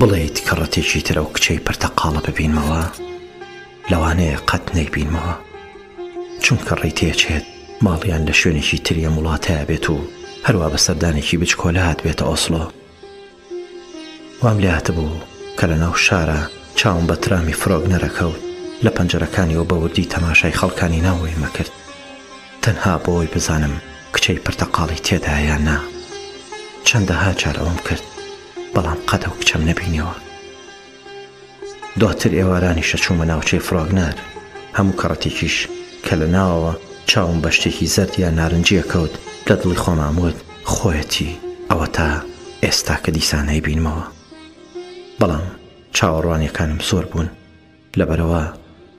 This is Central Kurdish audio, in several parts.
بڵێیت کە ڕەتێکی تر ئەو کچەی پرتەقاڵە ببینمەوە لەوانەیە قەت نەیبینمەوە چونکە ڕێی تێچێت ماڵیان لە شوێنێکی تریەم وڵاتەیە بێت و هەروە بە سەردانێکی بچکۆلە هاتبێتە ئۆسڵۆ وام لێهاتبوو کە لە ناو شارا چاوم بە ترامی فرۆگنەرەکە و لە پەنجەرەکانیەوە بە وردی تەماشای خەڵکانی ناوەوەیم ئەکرد تەنها بۆوەی بزانم کچەی پرتەقاڵی تێدایە یان نا چەندەها جار ئەوەم کرد بەڵام قەد ئەو کچەم نەبینیەوە دواتر ئێوارانیشە چوومە ناوچەی فڕۆگنار، هەموو کەڕەتێکیش کە لە ناوەوە چاوم بە شتێکی زەرد یا نارنجییە کەوت، لە دڵی خۆمام وت، خۆیەتی، ئەوەتا ئێستا کە دیسان ئەیبینمەوە. بەڵام چاوەڕوانییەکانم زۆر بوون، لەبەرئەوە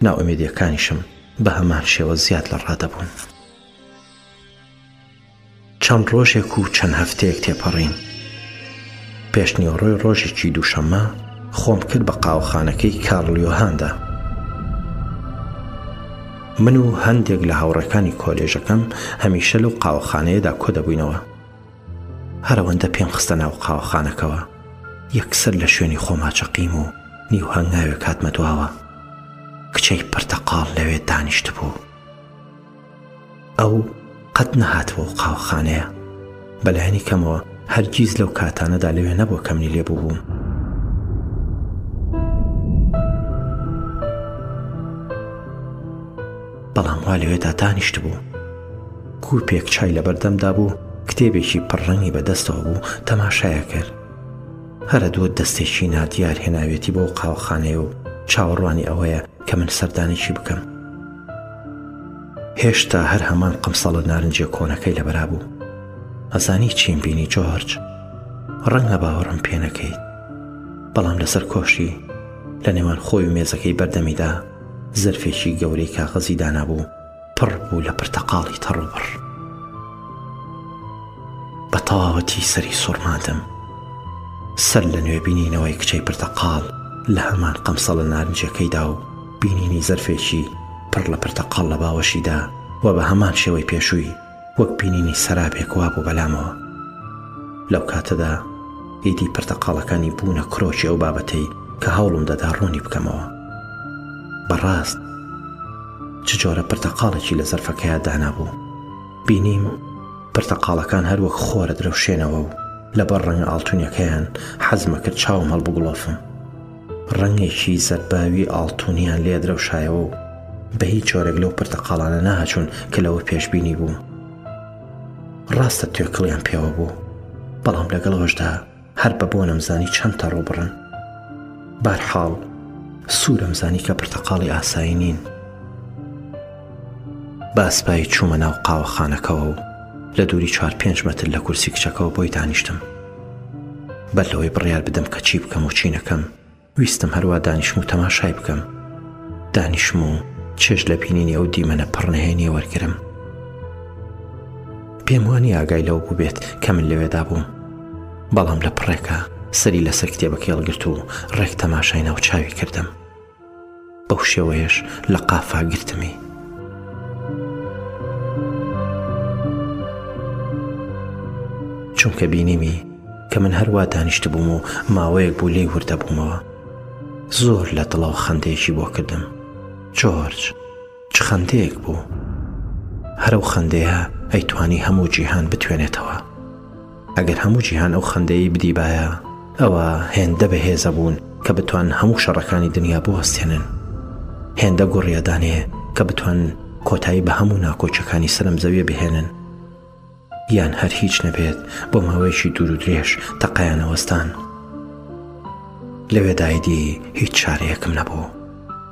نائومێدییەکانیشم بە هەمان شێوە زیاد لە ڕادەبوون. چەند ڕۆژێک و چەند هەفتەیەک تێپەڕین پێشنیوەڕۆی ڕۆژێکی دووشەممە خۆم کرد بە قاوەخانەکەی کارلیۆهاندا من و هەندێک لە هاوڕەکانی کۆلێژەکەم هەمیشە لەو قاوەخانەیەدا کۆ دەبووینەوە هەرەوەندە پێم خستە ناو قاوەخانەکەوە یەکسەر لە شوێنی خۆماچەقیم و نیو هەنگاوێک هاتمە دواوە کچەی پرتەقاڵ لەوێ دانیشت بوو ئەو قەت نەهاتوە و قاوەخانەیە بەلایەنی کەمەوە هەرگیز لەو کاتانەدا لەوێ نەبووە کەمنی لێ بووبووم. بەڵام وا لەوێدا دانیشت بوو. کوپێک چای لە بەردەمدا بوو کتێبێکی پڕڕەنگی بەدەستەوە بوو تەماشایە کرد. هەرە دووە دەستێکی نادیار هێناوێتی بۆ قاوەخانەیە و چاوەڕوانی ئەوەیە کە من سەردانێکی بکەم. هێشتا هەر هەمان قمسەڵە نارنجە کۆنەکەی لەبەرا بوو ئەزانی چیم بینی جۆرج ڕەنگ لە باوەڕم پێ نەکەیت بەڵام لەسەر کۆشی لە نێوان خۆی و مێزەکەی بەردەمیدا زەرفێکی گەورەی کاغەزی دانابوو پڕ بوو لە پرتەقاڵی تەڕوبڕ بە تەواوەتی سەری سوڕماندم سەر لە نوێبینینەوەی کچەی پرتەقاڵ لە هەمان قەمسەڵە نارنجەکەیدا و بینینی زەرفێکی پڕ لە پرتەقاڵ لە باوەشیدا و بە هەمان شێوەی پێشووی وەک بینینی سەرابێک وابوو بەلامەوە لەو کاتەدا ئیدی پرتەقاڵەکانی بوونە کرۆکی ئەو بابەتەی کە هەوڵم دەدا ڕوونی بکەمەوە بەڕاست چ جۆرە پرتەقاڵێکی لە زەرفەکەیا دانابوو بینیم پرتەقاڵەکان هەروەک خۆرە درەوشێنەوە و لەبەر ڕەنگە ئاڵتونیەکەیان حەزمە کرد چاوم هەڵبگوڵۆفم ڕەنگێکی زەباوی ئاڵتونیان لێ درەوشایەوە و بە هیچ جۆرێک لەو پرتەقاڵانە نەهاچوون کە لەوە پێشببینی بووم ڕاستە توێکڵیان پێوە بوو بەڵام لەگەڵەوەشدا هەر بە بۆ نەمزانی چەند تەڕوو بڕن بارحاڵ سوورم زانی کە پرتەقاڵی ئاسایی نین باسپایی چوومە ناو قاوەخانەکەەوە و لە دووری چوار پێنج مەتر لە کورسی کچەکەەوە بۆی دانیشتم بەر لەوەی بڕیار بدەم کە چی بکەم و چی نەکەم ویستم هەروا دانیشم و تەماشای بکەم دانیشم و چێژ لە بینینی ئەو دیمەنە پڕنهێنیە وەرگرم پێم وانی ئاگای لەو بووبێت کە من لەوێدا بووم بەڵام لە پڕێکە سەری لەسەر کتێبەکەی هەڵگرت و ڕێک تەماشای ناو چاوی کردم بەو شێوەیەش لە قافا گرتمی. چونکە بینیمی کە من هەروا دانیشتبووم و ماوەیەک بوو لێی وردەبوومەوە زۆر لە دڵەوە خەندەیەکی بۆ کردم جۆرج چ خەندەیەک بوو هەرو خەندەیە ئەیتوانی هەموو جیهان بتوێنێتەوە ئەگەر هەموو جیهان ئەو خەندەیەی بدیبایە ئەوە هێندە بەهێزە بوون کە بتوان هەموو شەڕەکانی دنیا بۆ هەستێنن هێندە گوڕیادانێ کە بتوان کۆتایی بە هەموو ناکۆچەکانی سەرم زەویە بهێنن یان هەر هیچ نەبێت بۆ ماوەیەکی دوور و درێژ تەقایانەوەستان لەوێدایدی هیچ چارەیەکم نەبوو.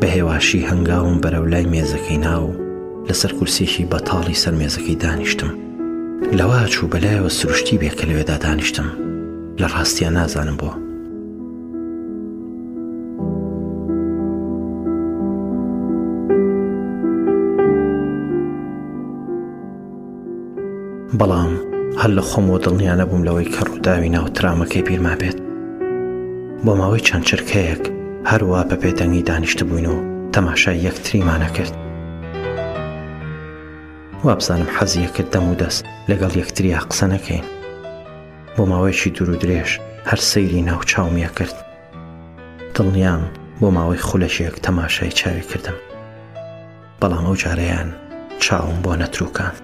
بە هێواشی هەنگاوم بەرەو لای مێزەکەی ناو لەسەر کورسێکی بەتاڵی سەر مێزەکەی دانیشتم لەوا چوو بەلایەوە سروشتی بێ کە لەوێدا دانیشتم لە ڕاستیان نازانم بۆ بەڵام هەر لە خۆمەوە دڵنیا نەبووم لەوەی کە ڕووداوی ناو ترامەکەی بیرما بێت بۆ ماوەی چەند چرکەیەک هەروە بە پێدەنگی دانیشتبووین و تەماشای یەکتریمانە کرد وابزانم حەزیە کرد دەم و دەست لەگەڵ یەکتریا قسە نەکەین بۆ ماوەیەکی دوور و درێژ هەر سەیری ناو چاومیە کرد دڵنیام بۆ ماوەی خولەشێک تەماشای چاوی کردم بەڵام ئەو جارەیان چاوم بۆ نەتروکان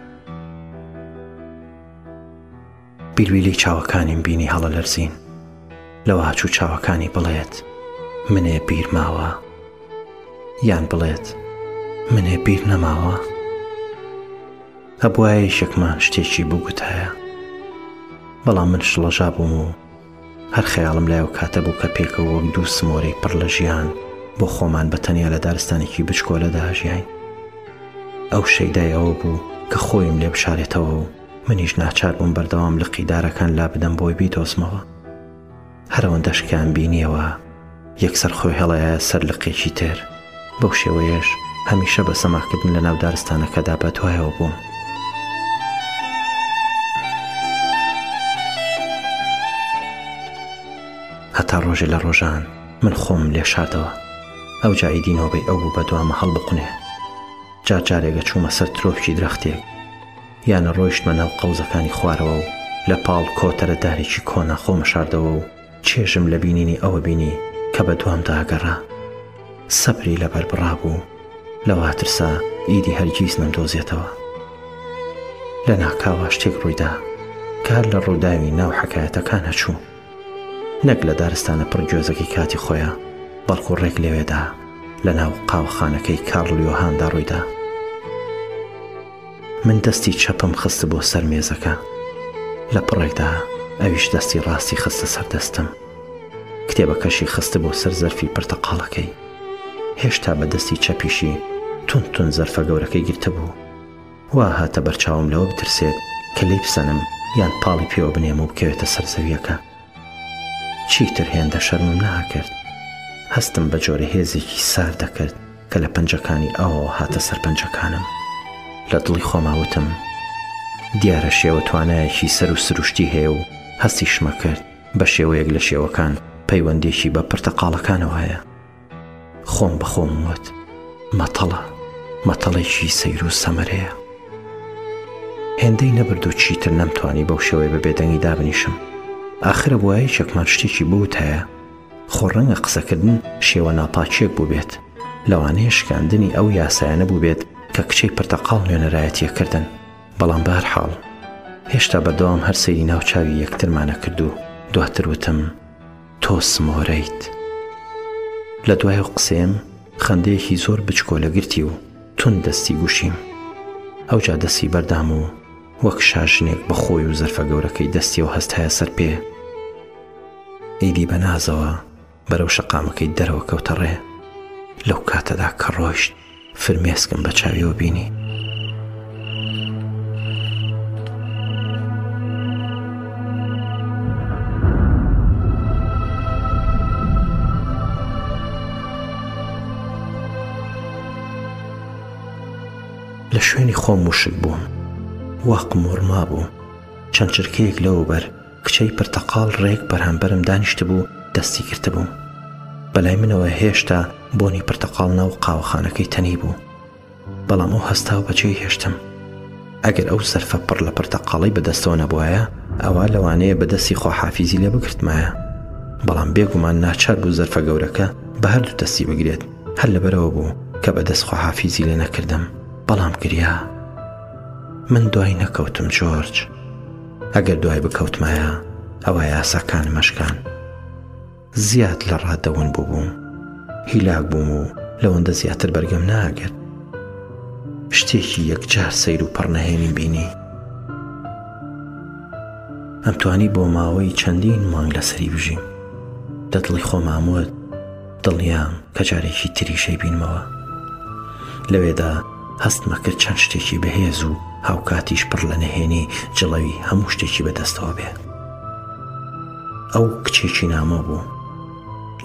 بیلویلی چاوەکانیم بینی هەڵە لەرزین لەوە چوو چاوەکانی بڵێت منێ بیر ماوە یان بڵێت منێ بیر نەماوە ئەبواە شکمان شتێکی بگوتایە بەڵام من شڵەژا بووم و هەر خەیاڵم لای ئەو کاتە بوو کە پێکەوە وەک دوو سمۆرەی پڕ لە ژیان بۆ خۆمان بە تەنیا لە دارستانێکی بچکۆلەدا ژیاین ئەو شەیدای ئەوە بوو کە خۆیم لێ بشارێتەوە و منیش ناچار بووم بەردەوام لە قیدارەکان لا بدەم بۆی بیدۆزمەوە هەرەوەندەشکیان بینیەوە یەکسەر خۆی هێڵایە سەر لقێکی تر. بەو شێوەیەش هەمیشە بە سەماکردن لە ناو دارستانەکەدا بەدوایەوە بووم. هەتا ڕۆژێ لە ڕۆژان من خۆم لێ شاردەوە ئەو جایدی نۆبەی ئەو بوو بە دوامە هەڵبقنێ جار جارێگە چوومە سەر ترۆپکی درەختێک یانە ڕۆیشتمە ناو قەوزەکانی خوارەوە و لە پاڵ کۆتەرە دارێکی کۆنا خۆمە شاردەوە و چێژم لە بینینی ئەوە بینی کە بە دوامدا گەڕا سەبری لەبەر بڕابوو لەوا ترسا ئیدی هەرگیز نەمدۆزێتەوە لە ناکاوە شتێک ڕوویدا کار لە ڕووداوی ناو حکایەتەکان هەچوو نەک لە دارستانە پڕگوێزەکەی کاتی خۆیە بەڵکو ڕێک لەوێدا لە ناو قاوەخانەکەی کاڕلیۆهاندا ڕوویدا من دەستی چەپم خستبووە سەر مێزەکە لە پڕێکدا ئەویش دەستی ڕاستی خستە سەر دەستم کتێبەکەشی خستبوو سەر زەرفی پرتەقاڵەکەی هێشتا بە دەستی چەپیشی تون تون زەرفە گەورەکەی گرتبوو وا هاتە بەرچاوم لەوە بترسێت کە لی بسەنم یان پاڵی پێوە بنێم و بکەوێتە سەر زەویەکە چیتر هێندە شەرمم ناکرد هەستم بە جۆرە هێزێکی سار دەکرد کە لە پەنجەکانی ئاوەوە هاتە سەر پەنجەکانم لە دڵی خۆما وتم دیارە شێوە توانایەکی سەر و سروشتی هەیە و هەستی شمە کرد بە شێوەیەک لە شێوەکان پەیوەندێکی بە پرتەقاڵەکانەوە هەیە خۆم بەخۆم وت مەتەڵە مەتەڵێکی سەیر و سەمەرەیە هێندەی نەبرد و چیتر نەمتوانی بەو شێوەی بە بێدەنگی دابنیشم ئاخرە بۆیە چەکمان شتێکی بوت هەیە خۆ ڕەنگە قسەکردن شێوە ناپاکیەک بووبێت لەوانەیە شکاندنی ئەو یاسایانە بووبێت کە کچەی پرتەقاڵ نوێنەرایەتیە کردن بەڵام بار حاڵ هێشتا بەردەوام هەر سەیری ناو چاوی یەکترمانە کردو دواتر وتم تۆ سمۆرەیت لە دوای و قسەم خەندەیەکی زۆر بچکۆ لە گرتی و تون دەستی گوشیم ئەو جا دەستی بەردام و وەک شاژنێک بە خۆی و زەرفە گەورەکەی دەستیەوە هەستایە سەر پێ ئیدی بە نازەوە بەرەو شەقامەکەی دەرەوە کەوتە ڕێ لەو کاتەدا کە ڕۆشت فرمێسکم بە چاویەوە بینی لە شوێنی خۆم وشک بووم واقم وڕما بوو چەند چرکەیەک لەوە بەر کچەی پرتەقاڵ ڕێک بەرامبەرم دانیشتبوو دەستی گرتبووم بەلای منەوە هێشتا بۆنی پرتەقاڵ ناو قاوەخانەکەی تەنی بوو بەڵام ئەو هەستا و بەجێی هێشتم ئەگەر ئەو سەرفە پڕ لە پرتەقاڵی بەدەستەوە نەبوایە ئەوە لەوانەیە بەدەستی خۆحافیزی لێ بکردمایە بەڵام بێگومان ناچار بوو زەرفە گەورەکە بە هەردوو دەستی بگرێت هەر لەبەرەوە بوو کە بەدەست خۆحافیزی لێ نەکردم بەڵام گریا من دوای نەکەوتم جۆرج ئەگەر دوای بکەوتمایە ئەوە یاساکان مەشکان زیاد لە ڕادەون بووبووم هیلاک بووم و لەوەندە زیاتر بەرگەم ناگرت شتێکی یەکجار سەیر و پڕنەهێنی بینی ئەمتوانی بۆ ماوەی چەندین مانگ لەسەری بژیم دەدڵی خۆماموت دڵنیام کە جارێکی تریشەی بینمەوە لەوێدا هەستمە کرد چەند شتێکی بەهێز و هاوکاتیش پڕ لە نەهێنی جڵەوی هەموو شتێکی بەدەستەوە بێ ئەو کچێکی نامۆ بوو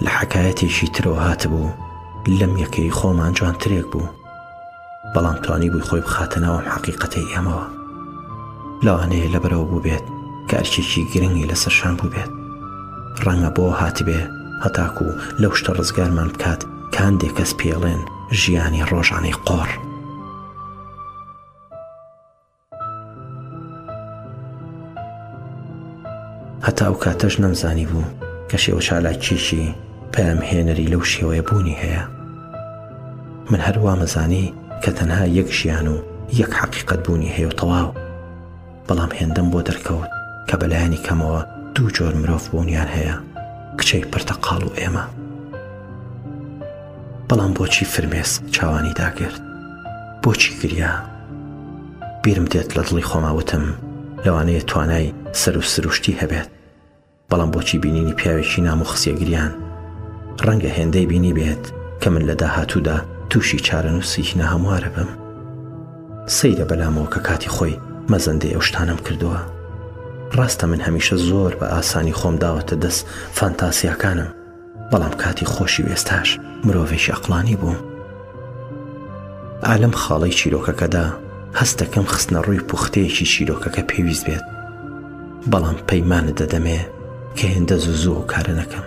لە حکایەتێکی ترەوە هاتبوو لەم یەکەی خۆمان جوانترێک بوو بەڵام توانیبووی خۆی بخاتە ناو ئەم حەقیقەتەی ئێمەوە لەوانەیە لە بەرەوە بوو بێت کە ئەرکێکی گرنگی لەسەر شان بوو بێت ڕەنگە بۆ هاتبێ هەتاکو و لەو شتە ڕزگارمان بکات کاندێک کەس پێڵێن ژیانی ڕۆژانەی قۆڕ. هەتا ئەو کاتەش نەمزانی بوو کە شێوە چالاکیەکی پەیامهێنەری لەو شێوەیە بوونی هەیە من هەر وامەزانی کە تەنها یەک ژیان و یەک حەقیقت بوونی هەیە و تەواو بەڵام هێندەم بۆ دەرکەوت کە بەلایانی کەمەوە دوو جۆر مرۆڤ بوونیان هەیە کچەی پرتەقاڵ و ئێمە بەڵام بۆچی فرمێس چاوانی داگرت بۆچی گریا بیرم دێت لە دڵی خۆماوتم لەوانەیە توانای سەر و سروشتی هەبێت بەڵام بۆچی بینینی پیاوێکی نام و خسیەگریان ڕەنگە هێندەی بینی بێت کە من لە داهاتوودا تووشی چارەنووسیی ناهەموارە بم سەیرە بەلامەوە کە کاتی خۆی مەزەندەی ئەو شتانم کردووە ڕاستە من هەمیشە زۆر بە ئاسانی خۆم داوەتە دەست فانتاسیاکانم بەڵام کاتی خۆشی و ئێستاش مرۆڤێکی ئەقلانی بووم ئالم خاڵی چیرۆکەکەدا هەست دەکەم خستنە ڕووی پوختەیەکی چیرۆکەکە پێویست بێت بەڵام پەیمانە دەدەمێ کە هێندە زوو زوو ئەو کارە نەکەم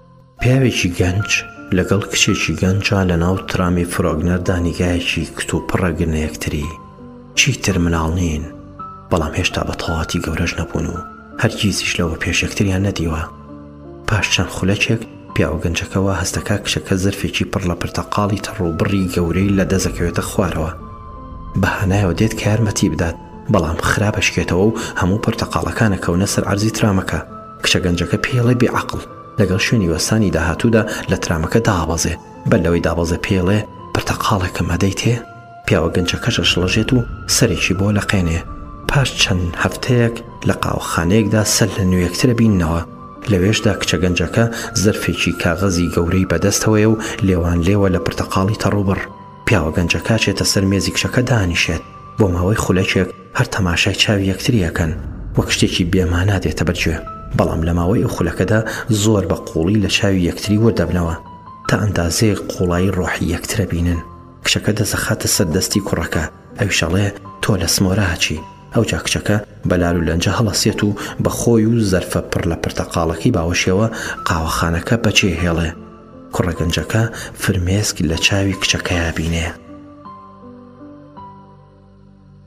پیاوێکی گەنج لەگەڵ کچێکی گەنجا لە ناو ترامی فرۆگنەردا نیگایەکی کتوپڕە گرنە یەکتری چی ترمناڵ نین بەڵام هێشتا بە تەواتی گەورەش نەبوون و هەرگیزیش لەوە پێشێکتریان نەدیوە پاش چەند خولەکێک پیاوە گەنجەکەەوە هەستەکە کچەکە زرفێکی پڕ لە پرتەقاڵی تەڕوبڕی گەورەی لە دەزەکەوێتە خوارەوە بەهانایەوە دێت کارمەتی بدات بەڵام خراپەشکێتەوە و هەموو پرتەقاڵەکانە کەونە سەر عەرزی ترامەکە کچە گەنجەکە پێڵێ بێ عقل لەگەڵ شوێنی وەستانی داهاتوودا لە ترامەکە دابەزێ بەر لەوەی دابەزێ پێڵێ پرتەقاڵێکم ئەدەی تێ پیاوە گەنجەکەش ئەشڵەژێت و سەرێکی بۆ لە قێنێ پاش چەند هەفتەیەک لە قاوەخانەیەکدا سەر لە نوێکترە بینەوە لەوێشدا کچە گەنجەکە زەرفێکی کاغەزی گەورەی بەدەستەوەیە و لێوان لێوە لە پرتەقاڵی تەڕوبڕ پیاوە گەنجەکە چێتە سەر مێزی کچەکە دانیشێت بۆ ماوەی خولەکێک هەر تەماشای چاوی یەکتری ئەکەن وەک شتێکی بێ مانا دێتە بەر گوێ بەڵام لە ماوەی ئەو خولەکەدا زۆر بە قوڵی لە چاوی یەکتری ورد ئەبنەوە تا ئەندازەیەک قوڵایی ڕۆحی یەکتر ئەبینن کچەکە دەست ئەخاتە سەر دەستی کوڕەکە ئەویش ئەڵێ تۆ لە سمۆرە ئەچی ئەوجا کچەکە بە لال و لەنجە هەڵەسێت و بە خۆی و زەرفە پڕ لە پرتەقاڵەکەی باوەشیەوە قاوەخانەکە بە جێ هێڵێ کوڕە گەنجەکە فرمێسک لە چاوی کچەکەیا بینێ.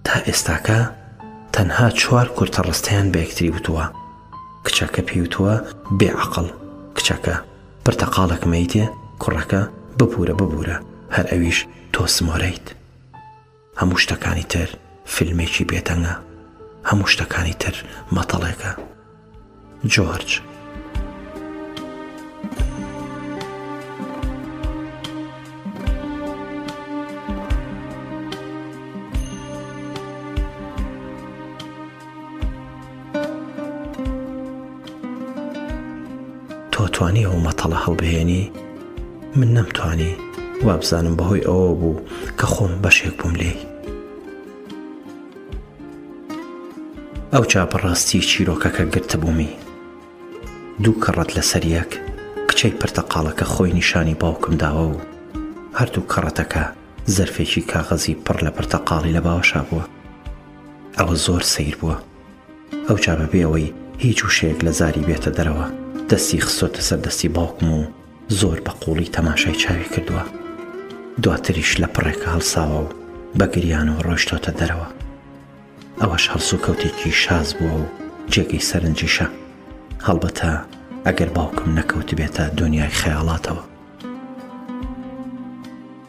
تا ئێستاکە تەنها چوار کورتە ڕستەیان بە یەکتری وتووە کچەکە پێوتووە بێ عقل کچەکە پرتەقاڵک مەیتێ کوڕەکە ببورە ببورە هەر ئەویش تۆ سمۆرەیت هەموو شتەکانی تر فیلمێکی بێتەنگە هەموو شتەکانی تر مەتەڵێکە جۆرج. تۆ توانی ئەو مەتەڵە هەڵبهێنی من نەمتوانی وابزانم بەهۆی ئەوە بوو کە خۆم بەشێک بووم لێی ئەو چا بەڕاستی چیرۆکەکە گرتبوومی دوو کەڕەت لەسەر یەک کچەی پرتەقاڵەکە خۆی نیشانی باوکم داوە و هەردوو کەڕەتەکە زەرفێکی کاغەزی پڕ لە پرتەقاڵی لە باوەشا بووە ئەوە زۆر سیر بووە ئەو چا بەبێەوەی هیچ وشەیەک لە زاری بێتە دەرەوە دەستی خستۆتە سەر دەستی باوکم و زۆر بە قوڵی تەماشای چاوی کردووە دواتریش لە پڕێکە هەڵساوە و بە گریان و ڕۆشتۆتە دەرەوە ئەوەش هەڵسو کەوتێکی شاز بووە و جێگەی سەرنجیشە هەڵبەتە ئەگەر باوکم نەکەوتبێتە دنیای خەیاڵاتەوە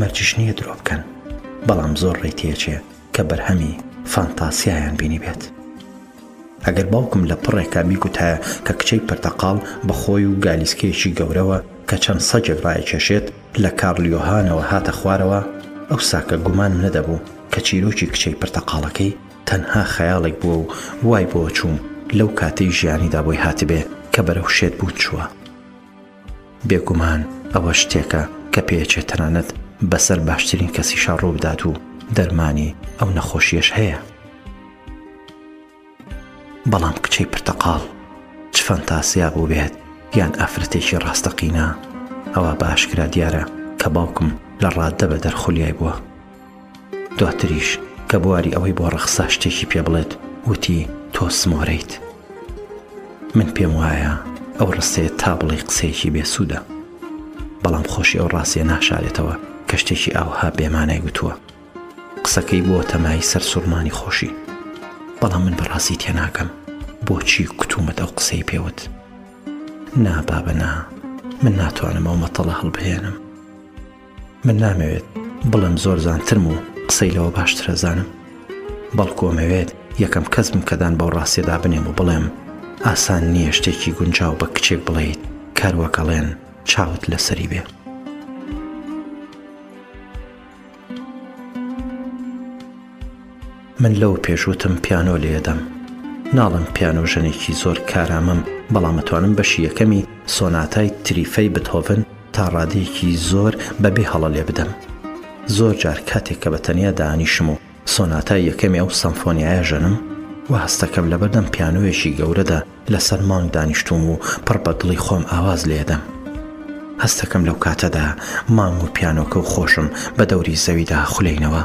مەرجیش نیە درۆ بکەن بەڵام زۆر ڕێی تێچێ کە بەرهەمی فانتاسیایان بینی بێت ئەگەر باوکم لە پڕێکا بیگوتایە کە کچەی پرتەقاڵ بەخۆی و گالیسکەیەکی گەورەوە کە چەند سەگێک ڕایکێشێت لە کارلیۆهانەوە هاتە خوارەوە ئەو ساکە گومانم نەدەبوو کە چیرۆکی کچەی پرتەقاڵەکەی تەنها خەیاڵێک بووە و وای بۆ چووم لەو کاتەی ژیانیدا بۆی هاتبێ کە بەرەو شێت بوون چووە بێگومان ئەوە شتێکە کە پێچێ تەنانەت بەسەر باشترین کەسیشا ڕووبدات و دەرمانی ئەو نەخۆشیەش هەیە بەڵام کچەی پرتەقاڵ چ فەنتاسیا بوو بێت یان ئافرەتێکی ڕاستەقینە ئەوە باشکرا دیارە کە باوکم لە ڕاددە بە دەرخلیای بووە دواتریش کە بواری ئەوەی بۆ ڕەخسا شتێکی پێ بڵێت وتی تۆ سمۆرەیت من پێم وایە ئەو ڕستەیە تا بڵێ قسەیەکی بێسوودە بەڵام خۆشی ئەو ڕاستیە ناشارێتەوە کە شتێکی ئاوها بێمانای وتووە قسەکەی بۆ تەمایی سەر سوڕمانی خۆشی بەڵام من بەڕاستی تێناکەم بۆچی کوتومت ئەو قسەی پێوت نا بابە نا من ناتوانم ئەو مەتەڵە هەڵبهێنم من نامەوێت بڵێم زۆر زانترم و قسەی لەوە باشترە زانم بەڵکۆ مەوێت یەکەم کەس بم کەدان بەو ڕاستێدا بنێم و بڵێم ئاسان نییە شتێکی گونجاو بە کچێک بڵیت کاروەکەڵێن چاوت لەسەری بێ. من لەوە پێش وتم پیانۆ لێدەم. ناڵێم پیانۆ ژەنێکی زۆر کارامەم بەڵام ئەتوانم بەشی یەکەمی سۆناتای تریفەی بتهۆڤن تا ڕادەیەکی زۆر بە بێ هەڵە لێ بدەم. زۆر جار کاتێک کە بە تەنیا دانیشم و سۆناتای یەکەمی ئەو سەمفۆنیایە ژەنم وا هەستەکەم لەبەردەم پیانۆیەکی گەورەدا لەسەر مانگ دانیشتووم و پڕ بە دڵی خۆم ئاواز لێدەم. هەستەکەم لەو کاتەدا مانگ و پیانۆکە و خۆشم بە دەوری زەویدا خولێینەوە.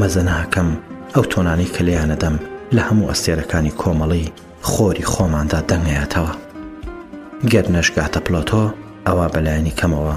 مەزەناکەم ئەو تۆنانەی کە لێیانەدەم لە هەموو ئەستێرەکانی کۆمەڵەی خۆری خۆماندا دەنگەیاتەوە. گەر نەشگاتە پلۆتۆ، ئەوا بە لایەنی کەمەوە،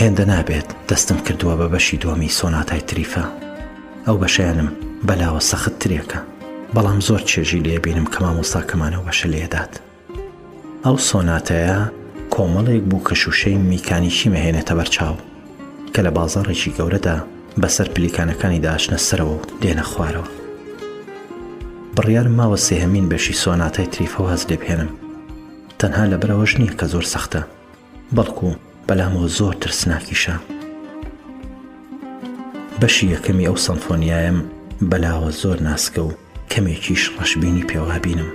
هێندە نابێت دەستم کردووە بە بەشی دووەمی سۆناتای تریفا ئەو بەشەیانم بەلاوە سەخت ترێکە بەڵام زۆر چێژی لێبینم کە مامۆستاکەمانەوە بەشە لێدات ئەو سۆناتەیە کۆمەڵێک بوو کە شوشەی میکانیکی مەهێنێتە بەرچاو کە لە بازاڕێکی گەورەدا بەسەر پلیکانەکانی داشنە سەرەوە و دێنە خوارەوە بڕیار ماوە سێهمین بەشی سۆناتای تریفەوە هەز لێ بهێنم تەنها لە برەوەش نییە کە زۆر سەختە بەڵکو بەلامۆ زۆر ترسناکیشە. بەشی یەکەمی ئەو سەمفۆنیایەم بەلاوە زۆر ناسکە و کەمێکیش ڕەشببینی پێوابینم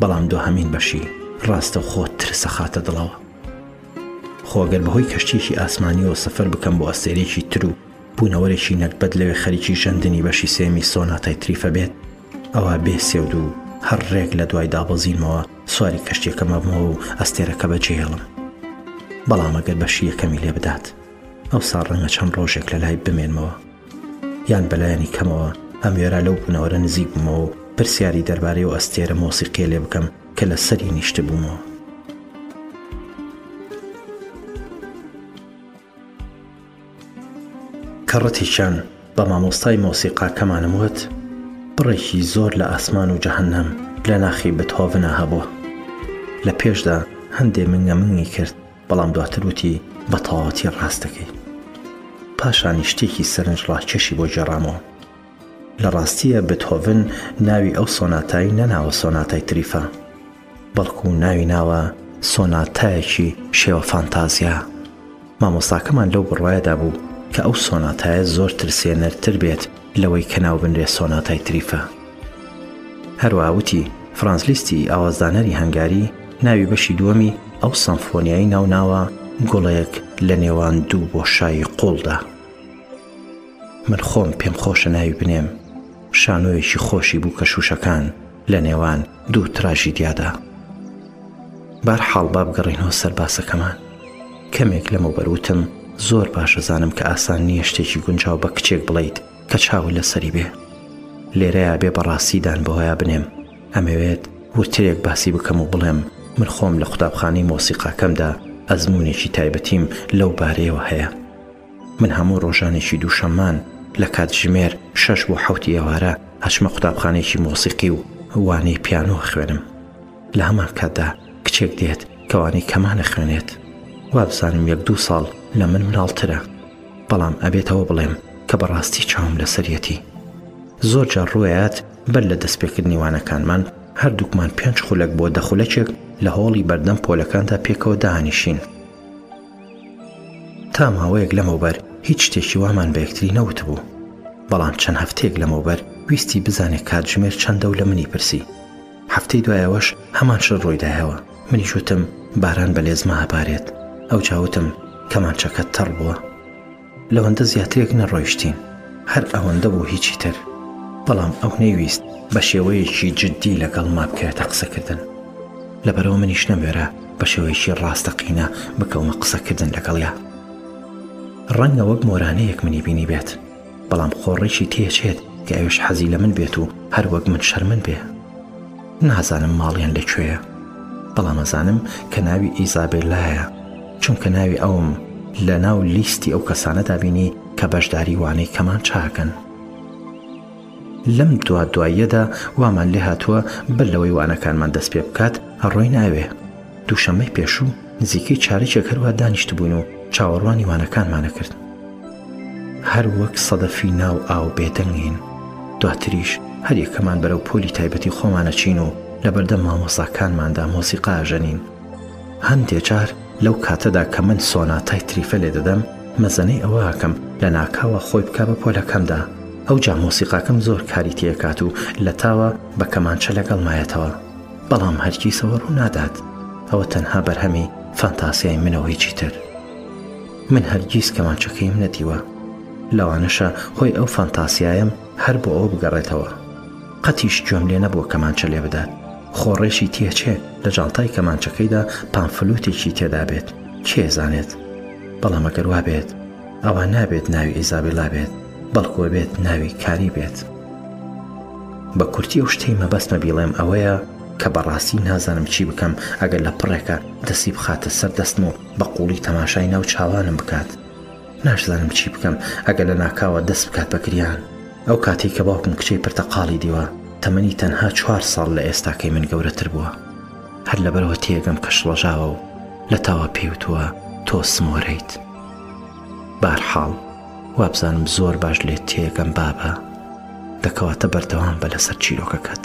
بەڵام دۆهەمین بەشی ڕاستە خۆ ترسە خاتە دڵەوە خۆگەر بەهۆی کەشتێکی ئاسمانیەوە سەفەر بکەم بۆ ئەستێرێکی تر و بوونەوەرێکی نەگبەت لەوێ خەریکی ژەندنی بەشی سێمی سۆناتای تریفە بێت ئەوە بێ سێود و هەر ڕێک لە دوای دابەزینمەوە سواری کەشتیەکەم ئەبمەوە و ئەستێرەکە بەجێهێڵم بەڵام ئەگەر بەشی یەکەمی لێ بدات ئەو سا ڕەنگە چەند ڕۆژێک لە لای بمێنمەوە یان بەلایەنی کەمەوە ئەم وێرا لەو بوونەوەرە نزیک بمەوە و پرسیاری دەربارەی و ئەستێرە مۆسیقیە لێ بکەم کە لە سەری نیشتبوومەوە کە ڕتیشان بە مامۆستای مۆسیقاکەمانم وت بڕێکی زۆر لە ئاسمان و جەهەنەم لە ناخی بتهۆڤنا هەبووە لە پێشدا هەندێ منگە منگی کرد بەڵام دواتر وتی بە تەواوەتی ڕاستەکەی پاشانی شتێکی سەرنج ڕاکێشی بۆ گێڕامەوە لە ڕاستیە بتهۆڤن ناوی ئەو سۆناتای نەناوە سۆناتای تریفا، بەڵکو ناوی ناوە سۆناتایەکی شێوە فانتازیا. مامۆستاکەمان لەو بڕوایەدا بوو کە ئەو سۆناتایە زۆر ترسێنەرتر بێت لەوەی کە ناوبنرێ سۆناتای تریفا. هەروەها وتی فرانز لیستی ئاوازدانەری هەنگاری ناوی بەشی دووەمی ئەو سەمفۆنیایی ناوناوە گوڵێک لە نێوان دوو بۆشای قووڵدا. من خۆم پێم خۆشە ناوی بنێم شانۆیەکی خۆشی بوو کە شووشەکان لە نێوان دوو تراژیدیادا بارحاڵ با بگەڕینەوە سەر باسەکەمان کەمێک لەمە بەروتم زۆر باشە زانم کە ئاسان نییە شتێکی گونجاو بە کچێک بڵیت کە چاوی لەسەری بێ لێرەیە بێ بەڕاستیدان بەهۆیا بنێم ئەمەوێت وترێک باسی بکەم و بڵێم من خۆم لە قوتابخانەی مۆسیقاکەمدا ئەزمونێکی تایبەتیم لەو بارەیەوە هەیە من هەموو ڕۆژانێکی دووشەممان لە کاتژمێر شەش بۆ حەوتی ئێوارە ئەچمە قوتابخانێکی مۆسیقی و وانەی پیانۆ خوێنم لە هەمان کاتدا کچێک دێت کەوانی کەمانە خوێنێت وابزانم یەک دوو ساڵ لە من مناڵترە بەڵام ئەبێتەوە بڵێم کە بەڕاستی چاوم لەسەرەتی زۆر جار ڕوێات بەر لە دەستپێکردنی وانەکانمان هەردووکمان پێنج خولەک بۆ دەخولەکێک لە هۆڵی بەردەم پۆلەکاندا پێکەوە دانیشین تا ماوەیەک لەمەوبەر هیچ شتێکی وامان بە یەکتری نەوتبوو، بەڵام چەند هەفتەیەک لەمەوبەر ویستی بزانێ کاتژمێر چەندە و لە منی پرسی. هەفتەی دوای ئەوەش هەمان شت ڕوویدایەوە، منیش وتم باران بەلێزمە ئەبارێت، ئەوجا وتم کەمانچەکەت تەڕ بووە؟ لەوەندە زیاترێک نەڕۆیشتین، هەر ئەوەندە بوو هیچی تر، بەڵام ئەو نەیویست بە شێوەیەکی جددی لەگەڵما بکەوێتە قسەکردن، لەبەرئەوە منیش نەموێرا بە شێوەیەکی ڕاستەقینە بکەومە قسەکردن لەگەڵیا. ڕەنگە وەک مۆرانەیەک منی بینیبێت، بەڵام خۆ ڕیشی تێچێت کە ئەوێش حەزی لە من بێت و هەر وەک من شەرمن بێ. نازانم ماڵیان لە کوێیە بەڵام ئەزانم کە ناوی ئیزابێلایە چونکە ناوی ئەوم لە ناو لیستی ئەو کەسانەدا بینی کە بەشداری وانەی کەمان چاکەن لەم دوا دواییەدا وامان لێ هاتووە بەر لەوەی وانەکانمان دەست پێ بکات ڕۆی ناوێ دووشەمەی پێشوو نزیکەی چارێکێک هەروە دانیشتبووین و چاوەڕوانی وانەکانمانە کرد هەر وەک سەدەفی ناو ئاو بێدەنگ نین، دواتریش هەر یەکەمان بەرەو پۆلی تایبەتی خۆمان ئەچین و لەبەردەم مامۆستاکانماندا مۆسیقا ئەژەنین. هەندێ جار لەو کاتەدا کە من سۆناتای تریفەلێ دەدەم، مەزەنەی ئەوە ئەکەم لە ناکاوە خۆی بکا بە پۆلەکەمدا، ئەوجا مۆسیقاکەم زۆر کاری تێ ئەکات و لەتاوە بە کەمانچە لەگەڵمایەتەوە. بەڵام هەرگیز ئەوە ڕوو نادات. ئەوە تەنها بەرهەمی فانتازیای منە و هیچی تر. من هەرگیز کەمانچەکەیم نەدیوە لەوانەشە خۆی ئەو فانتاسیایەم هەر بۆ ئەوە بگەڕێتەوە قەتیش گوێم لێ نەبووە کەمانچە لێ بدات خۆڕێشی تێچێ لە جاڵتای کەمانچەکەیدا پامفلوتێکی تێدا بێت کێزانێت بەڵام ئەگەر وا بێت ئەوە نابێت ناوی ئیزابیلا بێت بەڵکۆ بێت ناوی کاری بێت بە کورتی و شتەی مەبەستمە بیڵێم ئەوەیە کە بەڕاستی نازانم چی بکەم ئەگەر لە پڕێکە دەسی بخاتە سەر دەستم و بە قوڵی تەماشای ناو چاوانم بکات ناشزانم چی بکەم ئەگەر لە ناکاوە دەست بکات بە گریان ئەو کاتەی کە باوکم کچەی پرتەقاڵی دیوە تەمەنی تەنها چوار ساڵ لە ئێستاکەی من گەورەتر بووە هەر لەبەرەوە تێگەم کە شڵەژاوە و لە تاوا پێیوتووە تۆ سمۆرەیت بارحاڵ وابزانم زۆر باش لێت تێگەم بابە دەکەواتە بەردەوام بە لەسەر چیرۆکەکەت.